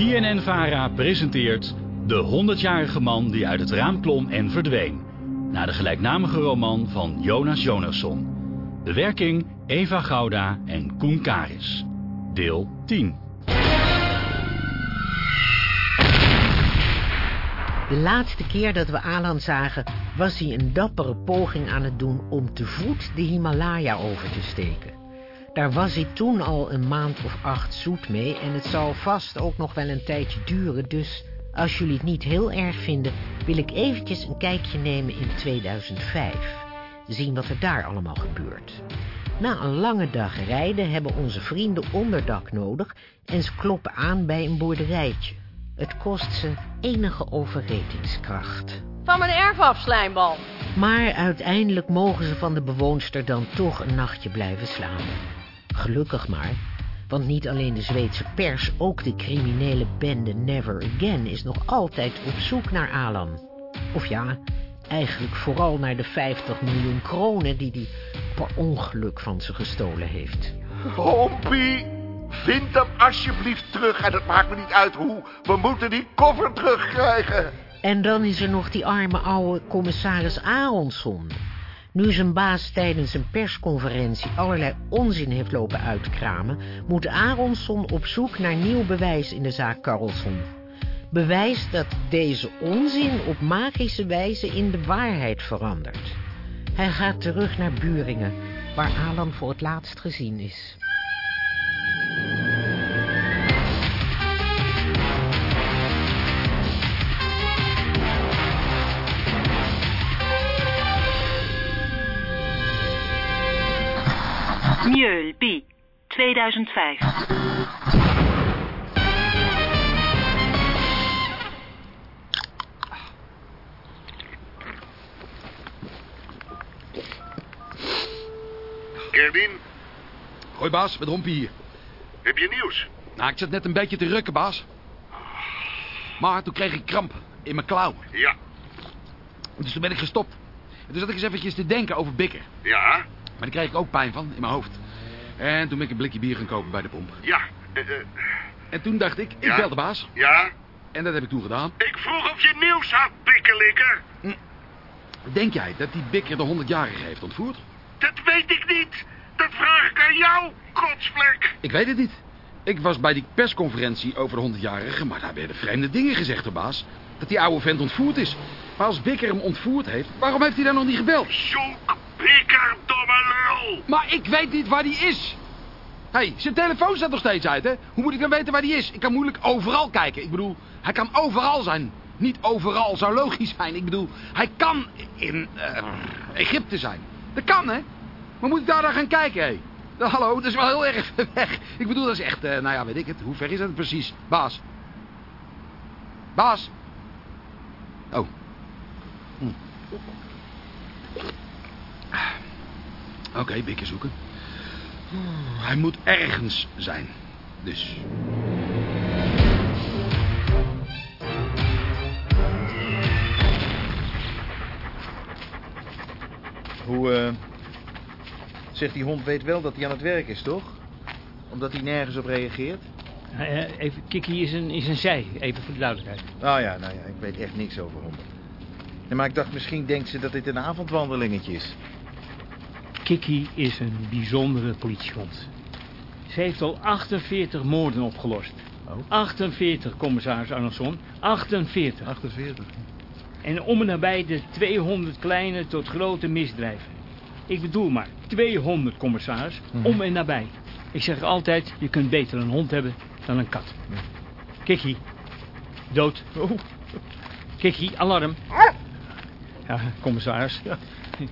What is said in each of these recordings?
BNN-VARA presenteert De 100-jarige man die uit het raam klom en verdween. Naar de gelijknamige roman van Jonas Jonasson. Bewerking Eva Gouda en Koen Karis. Deel 10. De laatste keer dat we Alan zagen, was hij een dappere poging aan het doen om te voet de Himalaya over te steken. Daar was hij toen al een maand of acht zoet mee en het zal vast ook nog wel een tijdje duren, dus als jullie het niet heel erg vinden, wil ik eventjes een kijkje nemen in 2005. Zien wat er daar allemaal gebeurt. Na een lange dag rijden hebben onze vrienden onderdak nodig en ze kloppen aan bij een boerderijtje. Het kost ze enige overredingskracht. Van mijn erf af, slijmbal. Maar uiteindelijk mogen ze van de bewoonster dan toch een nachtje blijven slapen. Gelukkig maar, want niet alleen de Zweedse pers, ook de criminele bende Never Again is nog altijd op zoek naar Alan. Of ja, eigenlijk vooral naar de 50 miljoen kronen die hij per ongeluk van ze gestolen heeft. Hompie, vind hem alsjeblieft terug. En het maakt me niet uit hoe. We moeten die koffer terugkrijgen. En dan is er nog die arme oude commissaris Aronson. Nu zijn baas tijdens een persconferentie allerlei onzin heeft lopen uitkramen... moet Aronson op zoek naar nieuw bewijs in de zaak Carlson. Bewijs dat deze onzin op magische wijze in de waarheid verandert. Hij gaat terug naar Buringen, waar Alan voor het laatst gezien is. 2005. Kevin, Hoi baas, met Rompie hier. heb je nieuws? Nou, ik zat net een beetje te rukken, baas. Maar toen kreeg ik kramp in mijn klauw. Ja. Dus toen ben ik gestopt. En toen zat ik eens eventjes te denken over bikker. Ja? Maar daar kreeg ik ook pijn van, in mijn hoofd. En toen ben ik een blikje bier gaan kopen bij de pomp. Ja. eh, eh, En toen dacht ik, ik Ja. bel de baas. ja? En dat heb ik toen gedaan. Ik vroeg of je nieuws had, pikkelikker. Denk jij dat die bikker de 100-jarige heeft ontvoerd? Dat weet ik niet. Dat vraag ik aan jou, kotsvlek. Ik weet het niet. Ik was bij die persconferentie over de 100-jarige, maar daar werden vreemde dingen gezegd, hoor, baas. Dat die oude vent ontvoerd is. Maar als Bikker hem ontvoerd heeft, waarom heeft hij dan nog niet gebeld? Pikker, domme lul. Maar ik weet niet waar die is. Hé, hey, zijn telefoon staat nog steeds uit, hè? Hoe moet ik dan weten waar die is? Ik kan moeilijk overal kijken. Ik bedoel, hij kan overal zijn. Niet overal zou logisch zijn. Ik bedoel, hij kan in eh, Egypte zijn. Dat kan, hè? Maar moet ik daar dan gaan kijken, hé? Nou, hallo, dat is wel heel erg weg. Ik bedoel, dat is echt, eh, nou ja, weet ik het. Hoe ver is dat precies? Baas. Baas. Oh. Hm. Oké, bikken zoeken. Hij moet ergens zijn. Dus. Hoe, eh... Zegt die hond weet wel dat hij aan het werk is, toch? Omdat hij nergens op reageert? Eh, even, Kiki is een, is een zij, even voor de duidelijkheid. Nou ja, nou ja, ik weet echt niks over honden. Nee, maar ik dacht, misschien denkt ze dat dit een avondwandelingetje is. Kiki is een bijzondere politiehond. Ze heeft al 48 moorden opgelost. Oh. 48, commissaris Arnoldson. 48. 48. En om en nabij de 200 kleine tot grote misdrijven. Ik bedoel maar, 200, commissaris. Mhm. Om en nabij. Ik zeg altijd, je kunt beter een hond hebben dan een kat. Kiki. Dood. Oh. Kiki, alarm. Ja, commissaris.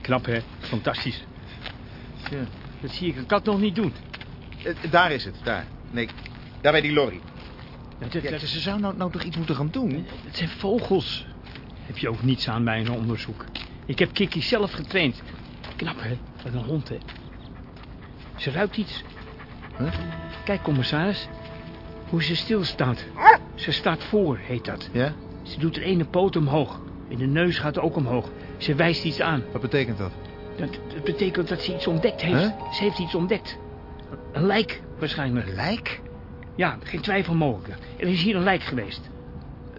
Knap, hè? Fantastisch. Ja. Dat zie ik een kat nog niet doen. Eh, daar is het, daar. Nee, daar bij die lorry. Ja, ze zou nou, nou toch iets moeten gaan doen? het zijn vogels. Heb je ook niets aan bij een onderzoek. Ik heb Kiki zelf getraind. Knap, hè? Wat een hond, hè? Ze ruikt iets. Huh? Kijk, commissaris. Hoe ze stilstaat. Ze staat voor, heet dat. Ja? Ze doet de ene poot omhoog. En de neus gaat ook omhoog. Ze wijst iets aan. Wat betekent dat? Dat, dat betekent dat ze iets ontdekt heeft. Huh? Ze heeft iets ontdekt. Een lijk, waarschijnlijk. Lijk? Ja, geen twijfel mogelijk. Er is hier een lijk geweest.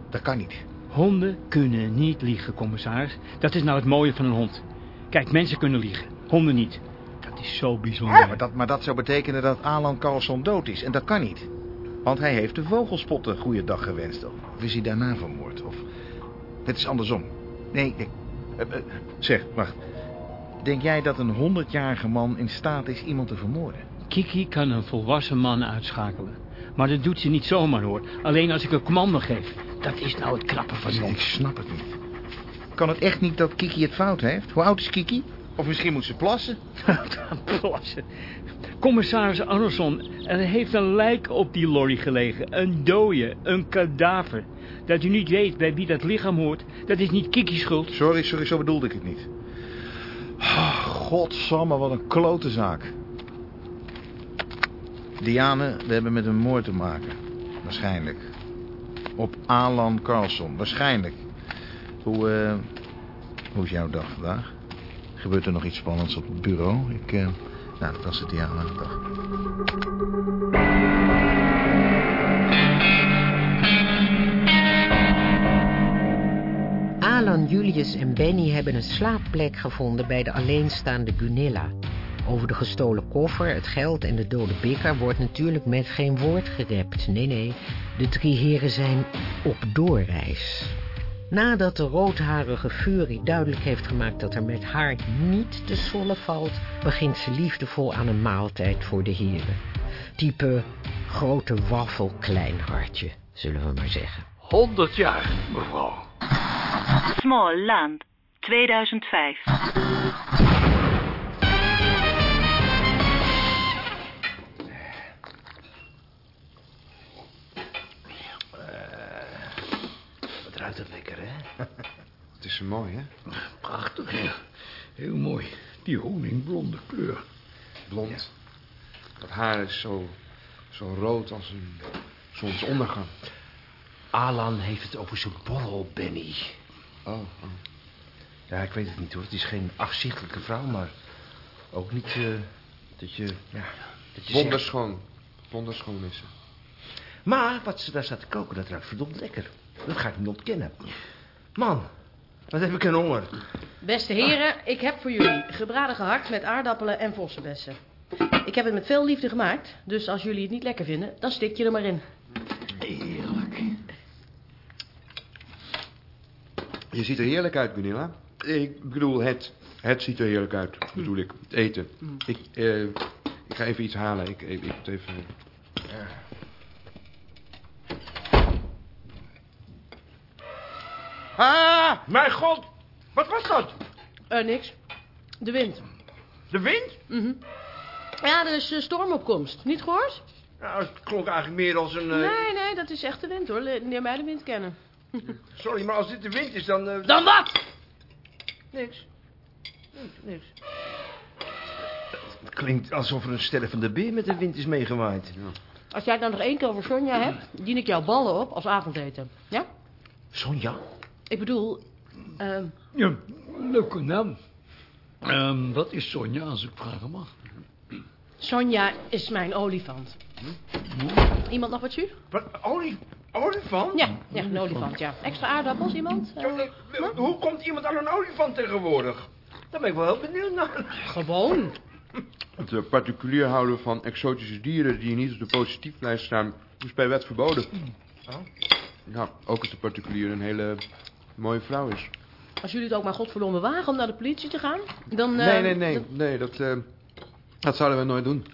Dat kan niet. Honden kunnen niet liegen, commissaris. Dat is nou het mooie van een hond. Kijk, mensen kunnen liegen. Honden niet. Dat is zo bijzonder. Ja, maar, dat, maar dat zou betekenen dat Alan Carlson dood is. En dat kan niet. Want hij heeft de vogelspotten goede dag gewenst. Of is hij daarna vermoord? Of het is andersom. Nee, nee. Eh, eh, zeg, wacht. Denk jij dat een honderdjarige man in staat is iemand te vermoorden? Kiki kan een volwassen man uitschakelen. Maar dat doet ze niet zomaar, hoor. Alleen als ik een commando geef. Dat is nou het knappe van die Ik snap het niet. Kan het echt niet dat Kiki het fout heeft? Hoe oud is Kiki? Of misschien moet ze plassen? Plassen. Commissaris Anderson, er heeft een lijk op die lorry gelegen. Een dode, een kadaver. Dat u niet weet bij wie dat lichaam hoort, dat is niet Kiki's schuld. Sorry, sorry, zo bedoelde ik het niet. Oh, Godsamme, wat een klote zaak. Diane, we hebben met een moord te maken. Waarschijnlijk. Op Alan Carlson, waarschijnlijk. Hoe, eh, hoe is jouw dag vandaag? Gebeurt er nog iets spannends op het bureau? Ik, eh, nou, dat was het Diane. Dag. Alan, Julius en Benny hebben een slaapplek gevonden bij de alleenstaande Gunilla. Over de gestolen koffer, het geld en de dode bikker wordt natuurlijk met geen woord gerept. Nee, nee, de drie heren zijn op doorreis. Nadat de roodharige Fury duidelijk heeft gemaakt dat er met haar niet te sollen valt... begint ze liefdevol aan een maaltijd voor de heren. Type grote waffel, klein hartje, zullen we maar zeggen. 100 jaar, mevrouw. Small Land, 2005. Wat ruikt het lekker, hè? Het is zo mooi, hè? Prachtig, ja. Heel mooi. Die honingblonde kleur. Blond. Dat haar is zo, zo rood als een zonsondergang. Alan heeft het over zijn borrel, Benny. Oh, oh. Ja, ik weet het niet, hoor. Het is geen afzichtelijke vrouw, maar ook niet eh, dat je... Ja, dat je zegt- Wonderschoon. Wonderschoon is ze. Maar wat ze daar staat te koken, dat ruikt verdomd lekker. Dat ga ik niet ontkennen. Man, wat heb ik een honger. Beste heren, ik heb voor jullie gebraden gehakt met aardappelen en vossenbessen. Ik heb het met veel liefde gemaakt, dus als jullie het niet lekker vinden, dan stik je er maar in. Heerlijk. Je ziet er heerlijk uit, Gunilla. Ik bedoel, het. Het ziet er heerlijk uit, bedoel ik. Het eten. Ik, eh, ik ga even iets halen. Ik, ik, ik moet even... Ah, mijn god. Wat was dat? Eh, niks. De wind. De wind? Mhm. Ja, er is eh, stormopkomst. Niet gehoord? Nou, het klonk eigenlijk meer als een... eh, Nee, nee, dat is echt de wind hoor. Leer mij de wind kennen. Sorry, maar als dit de wind is, dan... eh, Dan wat? Niks. Niks, niks. Het klinkt alsof er een stervende beer met de wind is meegewaaid. Als jij het nou nog één keer over Sonja hebt, dien ik jouw ballen op als avondeten. Ja? Sonja? Ik bedoel, ehm, Ja, leuke naam. Ehm, wat is Sonja, als ik vragen mag? Sonja is mijn olifant. Iemand nog wat jus? Wat, olie, olifant? Ja, ja, een olifant, ja. Extra aardappels, iemand? Eh, Ja, Hoe komt iemand aan een olifant tegenwoordig? Daar ben ik wel heel benieuwd naar. gewoon. Het eh, particulier houden van exotische dieren die niet op de positieflijst staan... is bij wet verboden. Nou, ook als de particulier een hele mooie vrouw is. Als jullie het ook maar godverdomme wagen om naar de politie te gaan, dan... eh, Nee, nee, nee. Nee, dat, eh, dat zouden we nooit doen.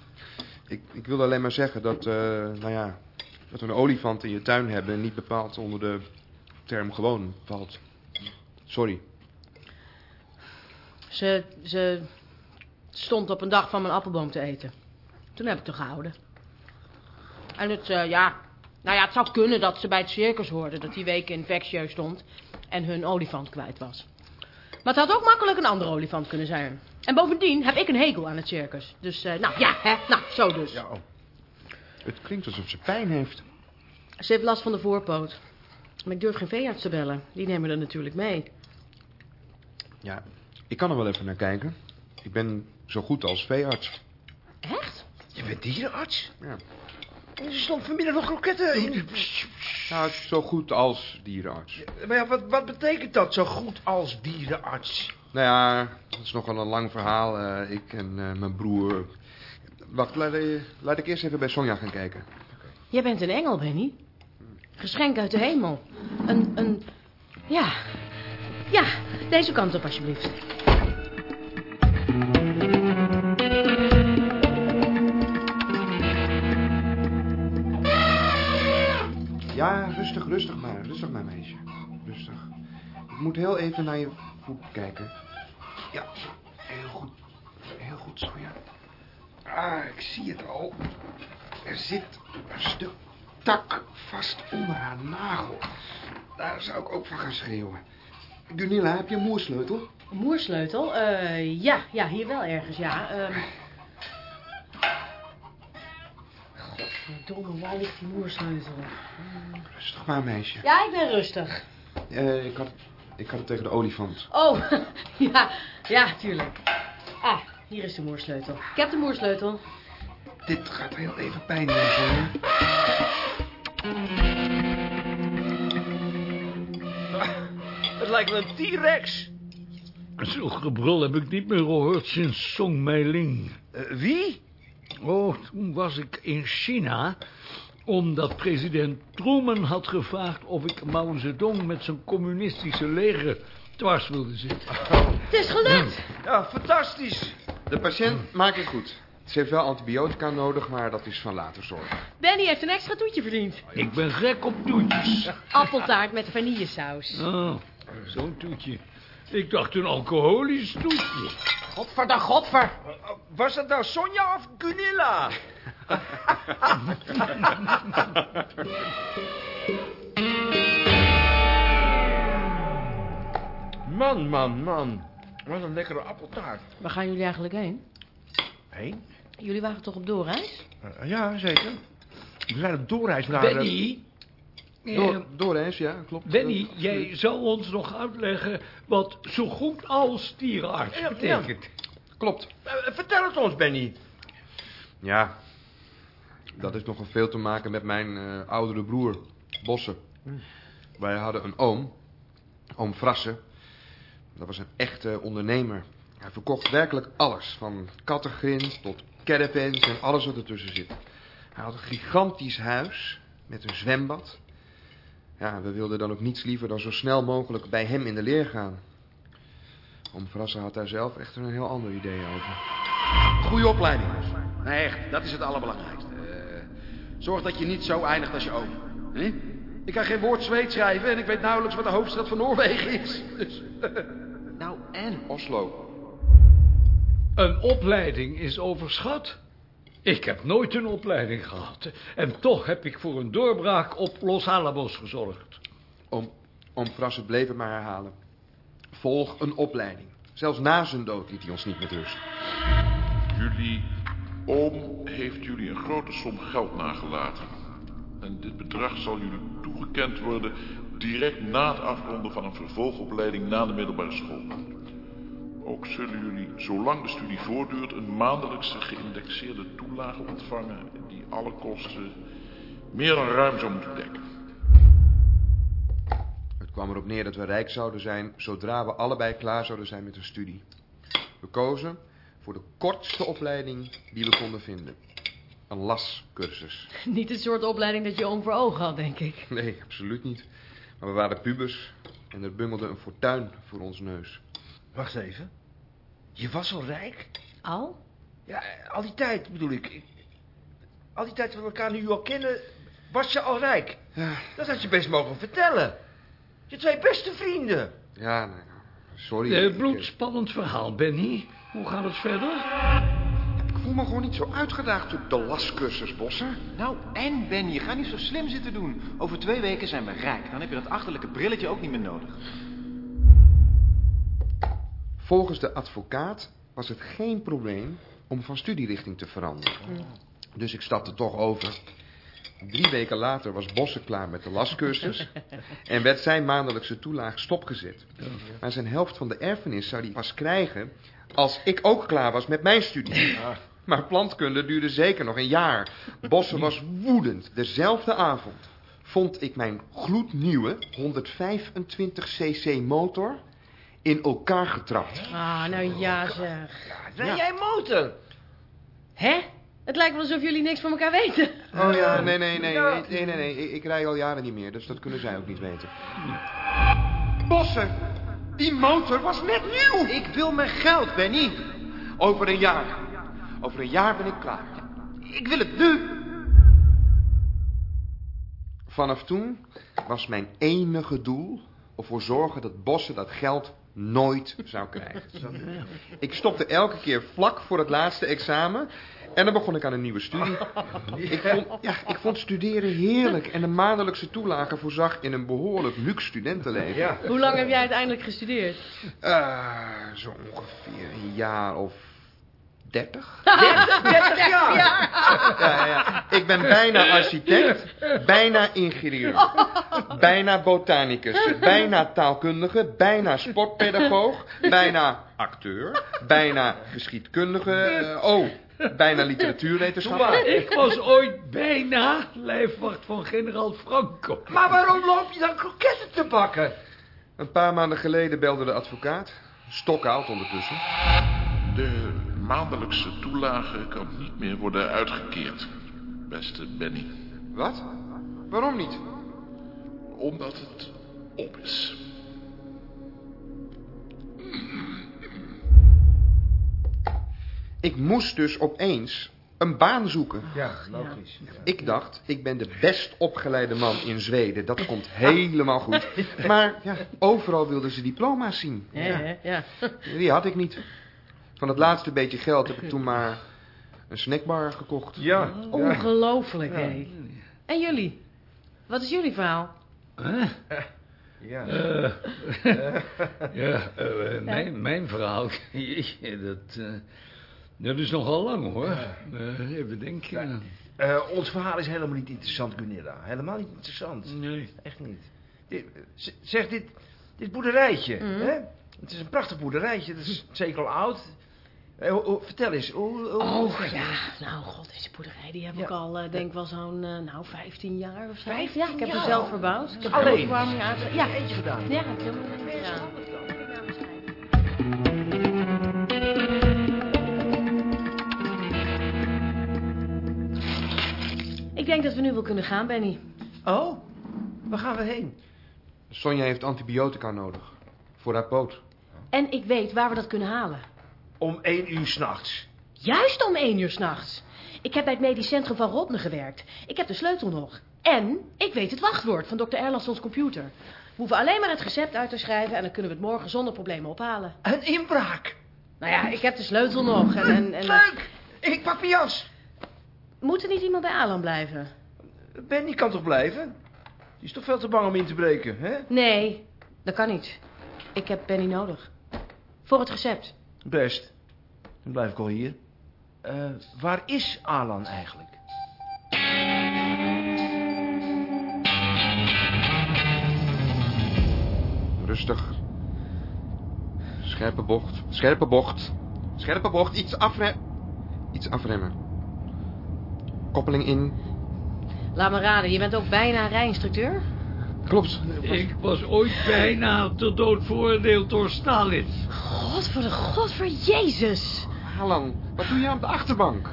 Ik, ik wilde alleen maar zeggen dat, eh, nou ja, dat we een olifant in je tuin hebben... niet bepaald onder de term gewoon valt. Sorry. Ze, ze stond op een dag van mijn appelboom te eten. Toen heb ik haar gehouden. En het, eh, ja... Nou ja, het zou kunnen dat ze bij het circus hoorden... dat die week in stond en hun olifant kwijt was. Maar het had ook makkelijk een andere olifant kunnen zijn. En bovendien heb ik een hekel aan het circus. Dus, eh, nou ja, hè, nou, zo dus. Ja, oh. Het klinkt alsof ze pijn heeft. Ze heeft last van de voorpoot. Maar ik durf geen veearts te bellen. Die nemen er natuurlijk mee. Ja, ik kan er wel even naar kijken. Ik ben zo goed als veearts. Echt? Je bent dierenarts? Ja. Er stond vanmiddag nog kroketten in. Nou, zo goed als dierenarts. Maar ja, wat, wat betekent dat, zo goed als dierenarts? Nou ja, dat is nogal een lang verhaal. Eh, ik en eh, mijn broer... Wacht, laat, eh, laat ik eerst even bij Sonja gaan kijken. Jij bent een engel, Benny. Geschenk uit de hemel. Een, een... Ja. Ja, deze kant op alsjeblieft. Ja, rustig, rustig maar. Rustig maar, meisje. Rustig. Ik moet heel even naar je kijken. Ja, heel goed. Heel goed, Sonja. Ah, ik zie het al. Er zit een stuk tak vast onder haar nagel. Daar zou ik ook van gaan schreeuwen. Gunilla, heb je een moersleutel? Een moersleutel? Eh, ja, ja, hier wel ergens, ja. Ehm Godverdomme, waar ligt die moersleutel? Rustig maar, meisje. Ja, ik ben rustig. Eh, ik, had, ik had het tegen de olifant. Oh, ja, ja, tuurlijk. Ah, hier is de moersleutel. Ik heb de moersleutel. Dit gaat heel even pijn doen, Sonja. Het lijkt wel een T-Rex. Zo'n gebrul heb ik niet meer gehoord sinds Song Meiling. Eh, wie? Oh, toen was ik in China... omdat president Truman had gevraagd of ik Mao Zedong... met zijn communistische leger dwars wilde zitten. Het is gelukt. Ja, fantastisch. De patiënt maakt het goed. Ze heeft wel antibiotica nodig, maar dat is van later zorg. Benny heeft een extra toetje verdiend. Ik ben gek op toetjes. Appeltaart met vanillesaus. Oh, zo'n toetje. Ik dacht een alcoholisch toetje. Godver de godver. Was dat nou Sonja of Gunilla? man, man, man. Wat een lekkere appeltaart. Waar gaan jullie eigenlijk heen? Heen? Jullie waren toch op doorreis? Eh, ja, zeker. We zijn op doorreis naar... eh, Benny, Door, eh, doorreis, ja, klopt. Benny, jij zou ons nog uitleggen wat zo goed als dierenarts Ja, betekent. Klopt. eh, vertel het ons, Benny. Ja, dat heeft nogal veel te maken met mijn eh, oudere broer, Bosse. Wij hadden een oom, oom Frasse. Dat was een echte ondernemer. Hij verkocht werkelijk alles, van kattengrind tot caravans en alles wat ertussen zit. Hij had een gigantisch huis met een zwembad. Ja, we wilden dan ook niets liever dan zo snel mogelijk bij hem in de leer gaan. Oom Frasse had daar zelf echt een heel ander idee over. Goede opleiding. Nee, echt, dat is het allerbelangrijkste. Zorg dat je niet zo eindigt als je oom. Hè? Ik kan geen woord Zweeds schrijven en ik weet nauwelijks wat de hoofdstad van Noorwegen is. Dus, Nou, en? Oslo. Een opleiding is overschat. Ik heb nooit een opleiding gehad. En toch heb ik voor een doorbraak op Los Alamos gezorgd. Oom, oom Frasse bleef het maar herhalen. Volg een opleiding. Zelfs na zijn dood liet hij ons niet met rust. Jullie oom heeft jullie een grote som geld nagelaten. En dit bedrag zal jullie toegekend worden direct na het afronden van een vervolgopleiding na de middelbare school. Ook zullen jullie, zolang de studie voortduurt, een maandelijkse geïndexeerde toelage ontvangen die alle kosten meer dan ruim zou moeten dekken. Het kwam erop neer dat we rijk zouden zijn zodra we allebei klaar zouden zijn met een studie. We kozen voor de kortste opleiding die we konden vinden. Een lascursus. Niet het soort opleiding dat je oom voor ogen had, denk ik. Nee, absoluut niet. Maar we waren pubers en er bungelde een fortuin voor ons neus. Wacht even. Je was al rijk? Al? Ja, al die tijd bedoel ik. Al die tijd dat we elkaar nu al kennen, was je al rijk. Ja, Dat had je best mogen vertellen. Je twee beste vrienden. ja nou, sorry. Een Ik, bloedspannend verhaal, Benny. Hoe gaat het verder? Ik voel me gewoon niet zo uitgedaagd op de lascursus, Bossen. Nou, en Ben, je gaat niet zo slim zitten doen. Over twee weken zijn we rijk. Dan heb je dat achterlijke brilletje ook niet meer nodig. Volgens de advocaat was het geen probleem om van studierichting te veranderen. Dus ik stapte toch over. Drie weken later was Bosse klaar met de lascursus en werd zijn maandelijkse toelage stopgezet. Maar zijn helft van de erfenis zou hij pas krijgen als ik ook klaar was met mijn studie. Maar plantkunde duurde zeker nog een jaar. Bossen was woedend. Dezelfde avond vond ik mijn gloednieuwe 125cc motor in elkaar getrapt. Ah, nou ja zeg. Rij jij motor? Hè? Het lijkt wel alsof jullie niks van elkaar weten. Oh ja, nee, nee, nee, nee, nee, nee, nee. Ik, ik rij al jaren niet meer, dus dat kunnen zij ook niet weten. Bossen, die motor was net nieuw. Ik wil mijn geld, Benny. Over een jaar. Over een jaar ben ik klaar. Ik wil het nu. Vanaf toen was mijn enige doel ervoor zorgen dat Bossen dat geld nooit zou krijgen. Ik stopte elke keer vlak voor het laatste examen en dan begon ik aan een nieuwe studie. Ik vond, ja, ik vond studeren heerlijk en de maandelijkse toelage voorzag in een behoorlijk luxe studentenleven. Hoe lang heb jij uiteindelijk gestudeerd? Eh, zo ongeveer een jaar of dertig. 30 jaar. Ja, ja, ja. Ik ben bijna architect, bijna ingenieur, bijna botanicus, bijna taalkundige, bijna sportpedagoog, bijna acteur, bijna geschiedkundige, oh, bijna literatuurwetenschapper. Ik was ooit bijna lijfwacht van generaal Franco. Maar waarom loop je dan kroketten te bakken? Een paar maanden geleden belde de advocaat, stokoud ondertussen. De maandelijkse toelage kan niet meer worden uitgekeerd, beste Benny. Wat? Waarom niet? Omdat het op is. Ik moest dus opeens een baan zoeken. Ja, logisch. Ik dacht, ik ben de best opgeleide man in Zweden. Dat komt helemaal goed. Maar ja, overal wilden ze diploma's zien. Ja, ja. ja. Die had ik niet. Van het laatste beetje geld heb ik toen maar een snackbar gekocht. Ja. Ongelooflijk, hé. En jullie? Wat is jullie verhaal? Ja. Eh, ja, eh, mijn, mijn verhaal, dat, eh, dat is nogal lang hoor. Eh, even denken. Eh, ons verhaal is helemaal niet interessant, Gunilla. Helemaal niet interessant. Nee. Echt niet. Dit, zeg, dit, dit boerderijtje, Mhm. hè? Het is een prachtig boerderijtje. Dat is zeker al oud. Eh, vertel eens. Hoe, hoe- Oh, hoe- ja. Nou, god, deze boerderij, die heb Ja. ik al, eh, denk wel zo'n, eh, nou, 15 jaar of zo. 15 Ja, ik heb hem zelf verbouwd. Ik heb Alleen? aangezet. Ja. Eentje gedaan. Ja, ik heb hem gedaan. Denk dat we nu wel kunnen gaan, Benny. Oh, waar gaan we heen? Sonja heeft antibiotica nodig. Voor haar poot. En ik weet waar we dat kunnen halen. Om één uur s'nachts. Juist om één uur s'nachts. Ik heb bij het medisch centrum van Rotne gewerkt. Ik heb de sleutel nog. En ik weet het wachtwoord van dokter Erlandssons computer. We hoeven alleen maar het recept uit te schrijven... en dan kunnen we het morgen zonder problemen ophalen. Een inbraak. Nou ja, ik heb de sleutel nog. En, en, en, Leuk. Ik pak mijn jas. Moet er niet iemand bij Alan blijven? Benny kan toch blijven? Die is toch veel te bang om in te breken, hè? Nee, dat kan niet. Ik heb Benny nodig. Voor het recept. Best. Dan blijf ik al hier. Eh, waar is Alan eigenlijk? Rustig. Scherpe bocht. Scherpe bocht. Scherpe bocht. Iets afremmen. Iets afremmen. Koppeling in. Laat me raden, je bent ook bijna rijinstructeur? Klopt. Ik was ooit bijna ter dood veroordeeld door Stalin. God voor de god voor Jezus. Alan, wat doe je op de achterbank?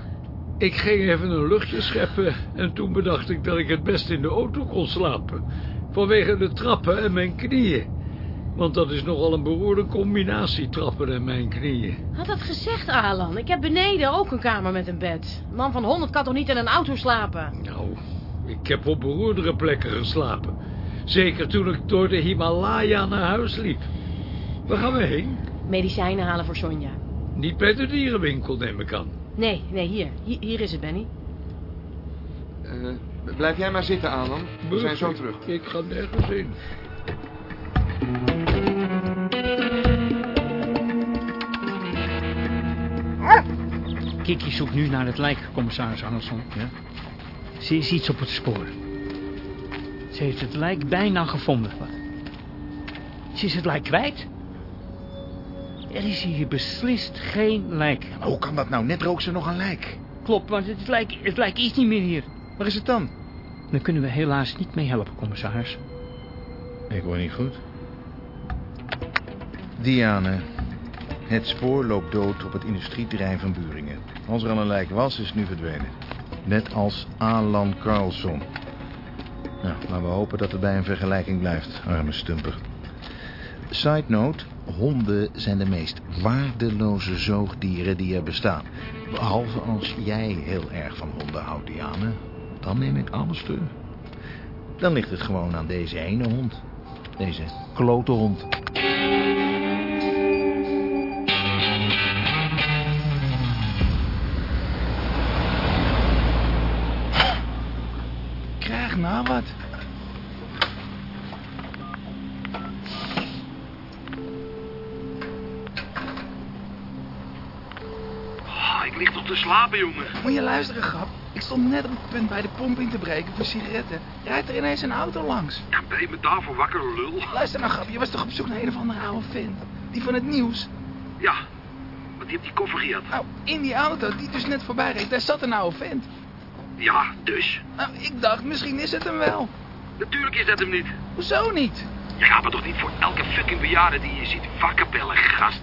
Ik ging even een luchtje scheppen en toen bedacht ik dat ik het best in de auto kon slapen. Vanwege de trappen en mijn knieën. Want dat is nogal een beroerde combinatie, trappen en mijn knieën. Had dat gezegd, Alan? Ik heb beneden ook een kamer met een bed. Een man van 100 kan toch niet in een auto slapen? Nou, ik heb op beroerdere plekken geslapen. Zeker toen ik door de Himalaya naar huis liep. Waar gaan we heen? Medicijnen halen voor Sonja. Niet bij de dierenwinkel, neem ik aan. Nee, nee, hier. Hier, hier is het, Benny. Eh, blijf jij maar zitten, Alan. We zijn zo terug. Ik ga nergens heen. Kiki zoekt nu naar het lijk, commissaris Arnoldson. Ja? Ze is iets op het spoor. Ze heeft het lijk bijna gevonden. Ze is het lijk kwijt. Er is hier beslist geen lijk. Maar hoe kan dat nou? Net rook ze nog een lijk. Klopt, want het lijk, het lijk is niet meer hier. Waar is het dan? Daar kunnen we helaas niet mee helpen, commissaris. Ik hoor niet goed. Diane, het spoor loopt dood op het industrieterrein van Buringen. Als er al een lijk was, is het nu verdwenen. Net als Alan Carlson. Nou, laten we hopen dat het bij een vergelijking blijft, arme stumper. Side note, honden zijn de meest waardeloze zoogdieren die er bestaan. Behalve als jij heel erg van honden houdt, Diane. Dan neem ik alles terug. Dan ligt het gewoon aan deze ene hond. Deze klote hond. Ah, ik lig toch te slapen, jongen. Moet je luisteren, grap. Ik stond net op het punt bij de pomp in te breken voor sigaretten. Rijdt er ineens een auto langs. Ja, ben je me daarvoor wakker, lul? Luister nou, grap. Je was toch op zoek naar een of andere oude vent? Die van het nieuws. Ja, maar die heeft die koffer gehad. Nou, in die auto die dus net voorbij reed, daar zat een oude vent. Ja, dus? Nou, ik dacht, misschien is het hem wel. Natuurlijk is dat hem niet. Hoezo niet? Je gaat me toch niet voor elke fucking bejaarde die je ziet wakker bellen, gast?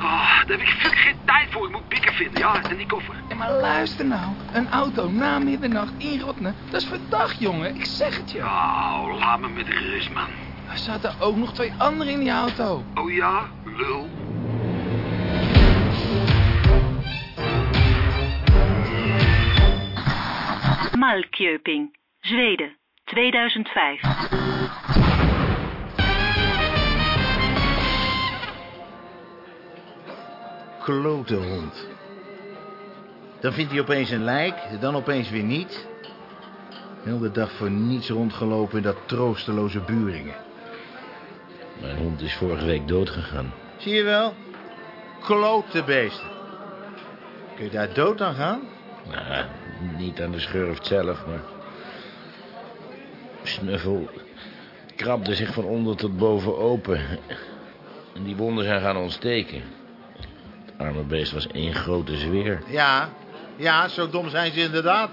Ah, daar heb ik fucking geen tijd voor. Ik moet bikken vinden, ja, en die koffer. Ja, maar luister nou. Een auto na middernacht in Rotne, dat is verdacht, jongen. Ik zeg het je. Nou, laat me met rust, man. Er zaten ook nog twee anderen in die auto. Oh ja, lul. Malkjöping, Zweden, 2005. Klote hond. Dan vindt hij opeens een lijk, dan opeens weer niet. Heel de dag voor niets rondgelopen in dat troosteloze Buringen. Mijn hond is vorige week doodgegaan. Zie je wel? Klote beesten. Kun je daar dood aan gaan? Nou, niet aan de schurft zelf, maar... Snuffel krabde zich van onder tot boven open. En die wonden zijn gaan ontsteken. Arme beest was één grote zweer. Ja, ja, zo dom zijn ze inderdaad.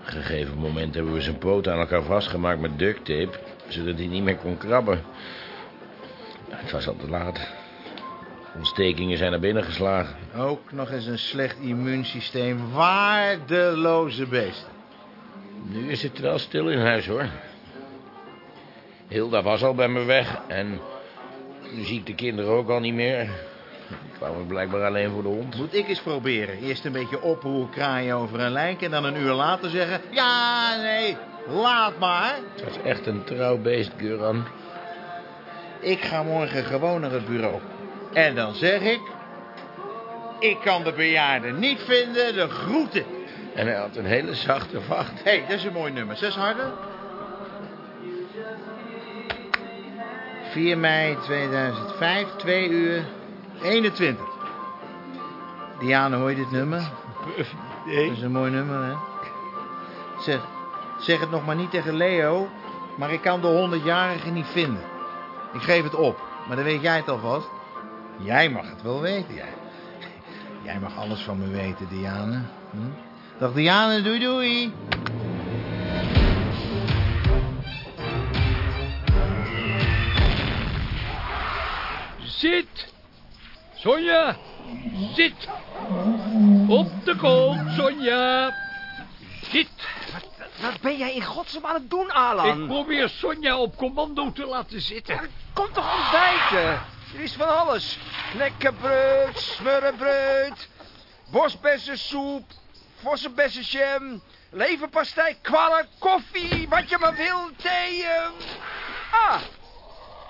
Op een gegeven moment hebben we zijn poten aan elkaar vastgemaakt met duct tape... zodat hij niet meer kon krabben. Het was al te laat. Ontstekingen zijn naar binnen geslagen. Ook nog eens een slecht immuunsysteem. Waardeloze beesten. Nu is het wel stil in huis, hoor. Hilda was al bij me weg en nu zie ik de kinderen ook al niet meer. Die kwamen blijkbaar alleen voor de hond. Moet ik eens proberen. Eerst een beetje ophoer kraaien over een lijk... en dan een uur later zeggen... Ja, nee, laat maar. Het was echt een trouw beest, Guran. Ik ga morgen gewoon naar het bureau. En dan zeg ik... Ik kan de bejaarde niet vinden, de groeten. En hij had een hele zachte vacht. Hé, hey, dat is een mooi nummer. Zes harder. 4 mei 2005, 2 uur 21. Diane, hoor je dit nummer? Nee. Dat is een mooi nummer, hè? Zeg, zeg het nog maar niet tegen Leo, maar ik kan de 100-jarige niet vinden. Ik geef het op, maar dan weet jij het alvast. Jij mag het wel weten, jij. Jij mag alles van me weten, Diane. Hm? Dag Diane, doei doei. Zit! Sonja! Zit! Op de kop, Sonja! Zit! Wat ben jij in godsnaam aan het doen, Alan? Ik probeer Sonja op commando te laten zitten. Kom toch ontbijten. Er is van alles. Knekkenbreud, smurrenbreud, bosbessensoep, vossenbessenjam, leverpastei, kwallen, koffie, wat je maar wil, thee. ehm. Ah,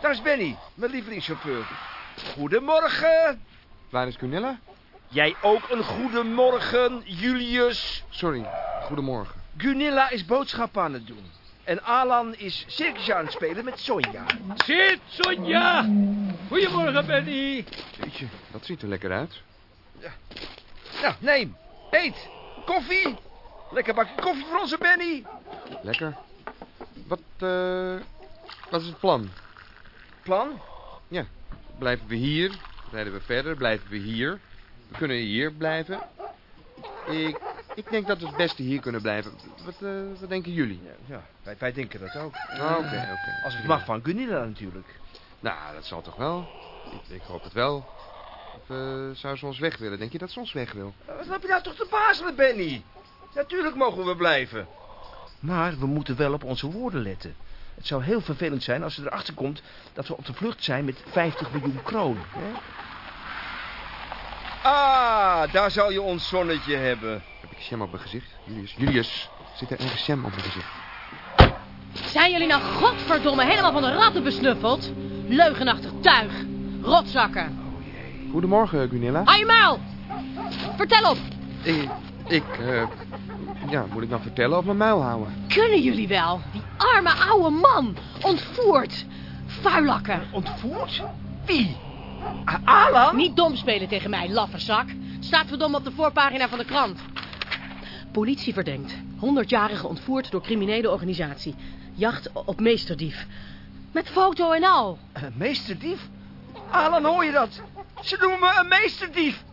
daar is Benny, mijn lievelingschauffeur. Goedemorgen. Waar is Gunilla? Jij ook een goedemorgen, Julius. Sorry, goedemorgen. Gunilla is boodschappen aan het doen. En Alan is circus aan het spelen met Sonja. Zit, Sonja! Goedemorgen, Benny. Jeetje, dat ziet er lekker uit. Nou, neem. Eet. Koffie. Lekker bakje koffie voor onze Benny. Lekker. Wat, eh... wat is het plan? Plan? Ja, blijven we hier. Rijden we verder, blijven we hier. We kunnen hier blijven. Ik, ik denk dat we het beste hier kunnen blijven. Wat, eh, wat denken jullie? Ja, wij, wij denken dat ook. Ah, Oké, oké. Als het mag van Gunilla natuurlijk. Nou, dat zal toch wel. Ik, ik hoop het wel. Of eh, zou ze ons weg willen? Denk je dat ze ons weg wil? Wat heb je nou toch te bazelen, Benny? Natuurlijk mogen we blijven. Maar we moeten wel op onze woorden letten. Het zou heel vervelend zijn als ze erachter komt dat we op de vlucht zijn met 50 miljoen kroon. Hè? Ah, daar zal je ons zonnetje hebben. Heb ik jam op mijn gezicht? Julius, Julius, zit er ergens jam op mijn gezicht? Zijn jullie nou godverdomme helemaal van de ratten besnuffeld? Leugenachtig tuig. Rotzakken. Goedemorgen, Gunilla. Hou je muil! Vertel op. Ik, ik eh, ja, moet ik dan vertellen of mijn muil houden? Kunnen jullie wel? Die arme oude man. Ontvoerd. Vuilakken. Ontvoerd? Wie? Alan? Niet dom spelen tegen mij, lafferzak. Staat verdomme op de voorpagina van de krant. Politie verdenkt. 100-jarige ontvoerd door criminele organisatie. Jacht op meesterdief. Met foto en al. Een meesterdief? Alan, hoor je dat? Ze noemen me een meesterdief.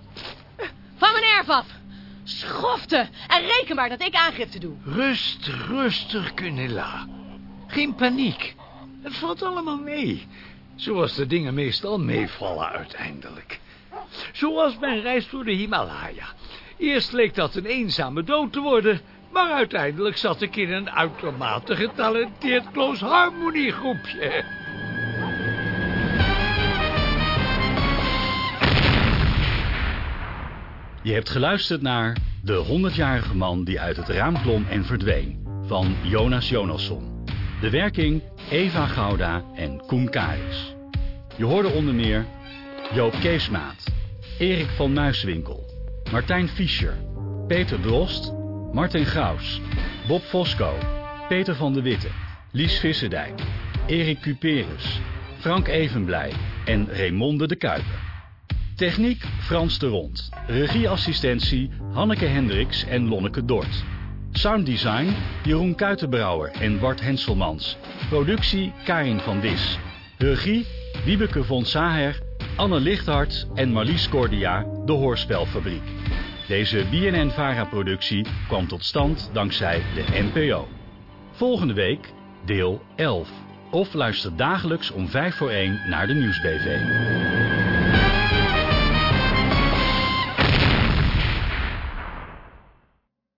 Van mijn erf af. Schofte. En reken maar dat ik aangifte doe. Rust, rustig, Gunilla. Geen paniek. Het valt allemaal mee. Zoals de dingen meestal meevallen uiteindelijk. Zoals mijn reis door de Himalaya. Eerst leek dat een eenzame dood te worden... maar uiteindelijk zat ik in een uitermate getalenteerd close harmony groepje. Je hebt geluisterd naar De 100-jarige man die uit het raam klom en verdween van Jonas Jonasson. De werking Eva Gouda en Koen Karis. Je hoorde onder meer Joop Keesmaat, Erik van Muiswinkel, Martijn Fischer, Peter Drost, Martin Graus, Bob Fosco, Peter van de Witte, Lies Visserdijk, Erik Cuperus, Frank Evenblij en Raymonde de Kuiper. Techniek Frans de Rond. Regieassistentie Hanneke Hendricks en Lonneke Dort. Sounddesign Jeroen Kuitenbrouwer en Bart Henselmans. Productie Karin van Dis. Regie Wiebeke von Saher, Anne Lichthart en Marlies Cordia, de Hoorspelfabriek. Deze BNN-VARA-productie kwam tot stand dankzij de NPO. Volgende week deel 11. Of luister dagelijks om 5 voor 1 naar de Nieuwsbv.